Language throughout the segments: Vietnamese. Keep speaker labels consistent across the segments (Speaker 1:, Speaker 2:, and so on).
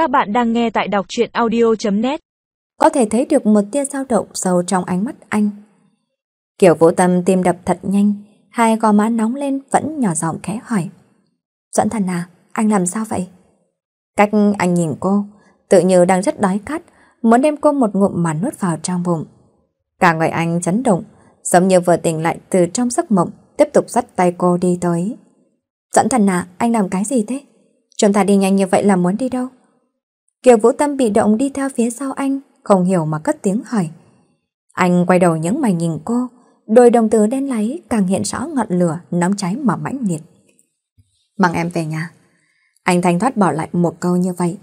Speaker 1: Các bạn đang nghe tại đọc truyện audio.net
Speaker 2: Có thể thấy được một tia dao động sâu trong ánh mắt anh. Kiểu vũ tâm tim đập thật nhanh, hai gò má nóng lên vẫn nhỏ giọng khẽ hỏi. Doãn thần à, anh làm sao vậy? Cách anh nhìn cô, tự như đang rất đói khát, muốn đem cô một ngụm mà nuốt vào trong bụng. Cả người anh chấn động, giống như vừa tỉnh lại từ trong giấc mộng, tiếp tục dắt tay cô đi tới. Doãn thần à, anh làm cái gì thế? Chúng ta đi nhanh như vậy là muốn đi đâu? Kiều Vũ Tâm bị động đi theo phía sau anh, không hiểu mà cất tiếng hỏi. Anh quay đầu những mày nhìn cô, đôi đồng tử đen láy càng hiện rõ ngọn lửa nóng cháy mà mãnh liệt. Mang em về nhà. Anh thanh thoát bỏ lại một câu như vậy.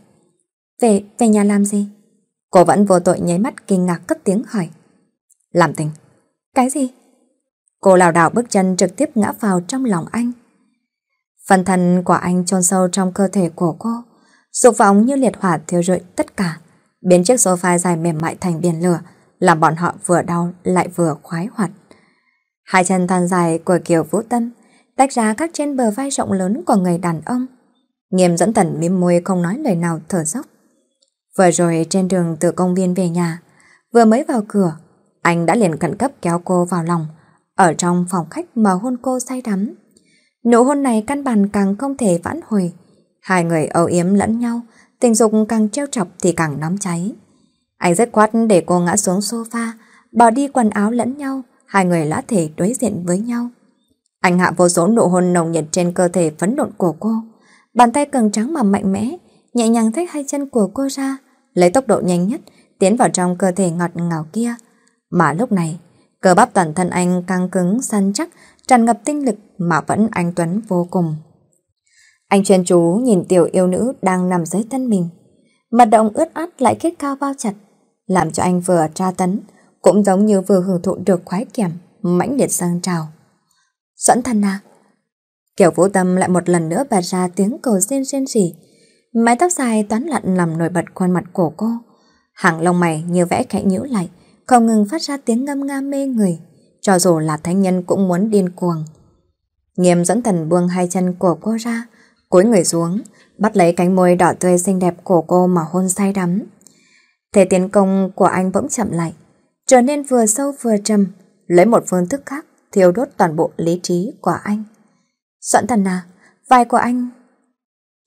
Speaker 2: Về, về nhà làm gì? Cô vẫn vô tội nháy mắt kinh ngạc cất tiếng hỏi. Làm tình. Cái gì? Cô lảo đảo bước chân trực tiếp ngã vào trong lòng anh. Phần thân của anh chôn sâu trong cơ thể của cô, dục vọng như liệt hỏa thiêu rụi tất cả, biến chiếc sofa dài mềm mại thành biển lửa, làm bọn họ vừa đau lại vừa khoái hoạt. Hai chân thon dài của Kiều Vũ Tâm tách ra các trên bờ vai rộng lớn của người đàn ông. Nghiêm dẫn thần mím môi không nói lời nào thở dốc. Vừa rồi trên đường từ công viên về nhà, vừa mới vào cửa, anh đã liền khẩn cấp kéo cô vào lòng, ở trong phòng khách mà hôn cô say đắm. Nụ hôn này căn bản càng không thể vãn hồi. Hai người âu yếm lẫn nhau, tình dục càng treo chọc thì càng nóng cháy. Anh rất quát để cô ngã xuống sofa, bỏ đi quần áo lẫn nhau, hai người lã thể đối diện với nhau. Anh hạ vô số nụ hôn nồng nhiệt trên cơ thể phấn nộn của cô. Bàn tay cường trắng mà mạnh mẽ, nhẹ nhàng thách hai chân của cô ra, lấy tốc độ nhanh nhất, tiến vào trong cơ thể ngọt ngào kia. Mà lúc này, cơ bắp toàn thân anh căng cứng, săn chắc, tràn ngập tinh lực mà vẫn anh Tuấn vô cùng. Anh chuyên chú nhìn tiểu yêu nữ đang nằm dưới thân mình. Mặt động ướt át lại kết cao bao chặt, làm cho anh vừa tra tấn, cũng giống như vừa hưởng thụ được khoái kiểm, mãnh liệt sang trào. Doãn thần à? Kiểu vũ tâm lại một lần nữa bật ra tiếng cầu xin xin rỉ. Mái tóc dài toán lặn làm nổi bật khuôn mặt của cô. Hàng lông mày như vẽ khẽ nhíu lại, không ngừng phát ra tiếng ngâm nga mê người cho dù là thánh nhân cũng muốn điên cuồng. Nghiêm dẫn thần buông hai chân của cô ra, cúi người xuống, bắt lấy cánh môi đỏ tươi xinh đẹp của cô mà hôn say đắm. Thế tiến công của anh bỗng chậm lại, trở nên vừa sâu vừa trầm, lấy một phương thức khác thiêu đốt toàn bộ lý trí của anh. Soạn thần à, vai của anh...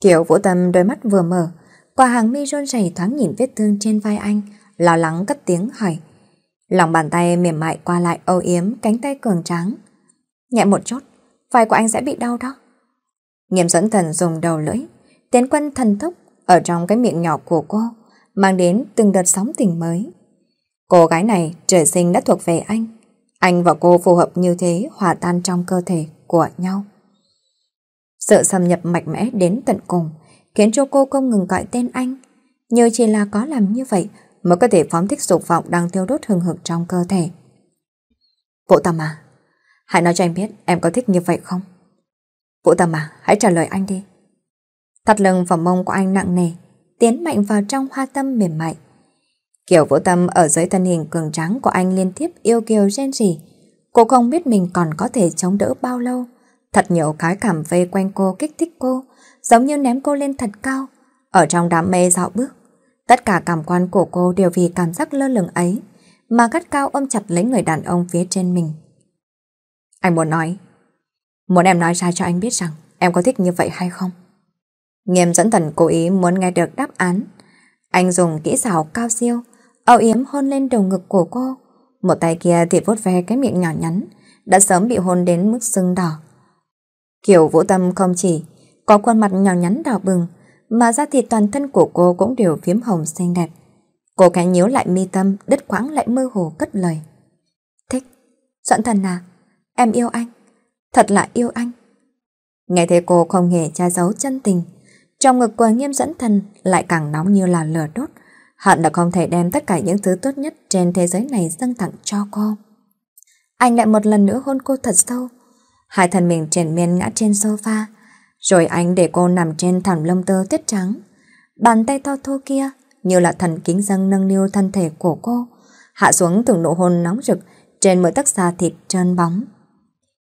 Speaker 2: Kiểu vũ tâm đôi mắt vừa mở, qua hàng mi rôn rẩy thoáng nhìn vết thương trên vai anh, lo lắng cất tiếng hỏi. Lòng bàn tay mềm mại qua lại âu yếm cánh tay cường tráng. Nhẹ một chút, vai của anh sẽ bị đau đó. Nghiêm dẫn thần dùng đầu lưỡi, tiến quân thần tốc ở trong cái miệng nhỏ của cô, mang đến từng đợt sóng tình mới. Cô gái này trời sinh đã thuộc về anh. Anh và cô phù hợp như thế hòa tan trong cơ thể của nhau. Sự xâm nhập mạnh mẽ đến tận cùng khiến cho cô không ngừng gọi tên anh. Như chỉ là có làm như vậy mới có thể phóng thích dục vọng đang thiêu đốt hừng hực trong cơ thể. Vũ Tâm à, hãy nói cho anh biết em có thích như vậy không? Vũ Tâm à, hãy trả lời anh đi. Thật lưng và mông của anh nặng nề, tiến mạnh vào trong hoa tâm mềm mại. Kiểu Vũ Tâm ở dưới thân hình cường tráng của anh liên tiếp yêu kiều rên rỉ. Cô không biết mình còn có thể chống đỡ bao lâu. Thật nhiều cái cảm vây quanh cô kích thích cô, giống như ném cô lên thật cao, ở trong đám mê dạo bước. Tất cả cảm quan của cô đều vì cảm giác lơ lửng ấy mà gắt cao ôm chặt lấy người đàn ông phía trên mình. Anh muốn nói, muốn em nói ra cho anh biết rằng em có thích như vậy hay không? Nghiêm dẫn thần cố ý muốn nghe được đáp án. Anh dùng kỹ xảo cao siêu, âu yếm hôn lên đầu ngực của cô. Một tay kia thì vuốt ve cái miệng nhỏ nhắn, đã sớm bị hôn đến mức sưng đỏ. Kiểu vũ tâm không chỉ có khuôn mặt nhỏ nhắn đỏ bừng, mà da thịt toàn thân của cô cũng đều phiếm hồng xinh đẹp. Cô cái nhíu lại mi tâm, đứt quãng lại mơ hồ cất lời. Thích, Doãn thần à, em yêu anh, thật là yêu anh. Nghe thấy cô không hề che giấu chân tình, trong ngực của nghiêm dẫn thần lại càng nóng như là lửa đốt, hận là không thể đem tất cả những thứ tốt nhất trên thế giới này dâng tặng cho cô. Anh lại một lần nữa hôn cô thật sâu, hai thân mình triển miên ngã trên sofa, rồi anh để cô nằm trên thảm lông tơ tuyết trắng. Bàn tay to thô kia như là thần kính dâng nâng niu thân thể của cô, hạ xuống từng nụ hôn nóng rực trên mỗi tấc da thịt trơn bóng.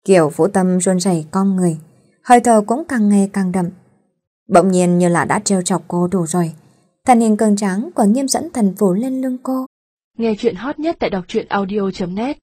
Speaker 2: Kiểu vũ tâm run rẩy con người, hơi thở cũng càng ngày càng đậm. Bỗng nhiên như là đã trêu chọc cô đủ rồi, Thần hình cường tráng của nghiêm dẫn thần phủ lên lưng cô.
Speaker 3: Nghe chuyện hot nhất tại đọc truyện audio.net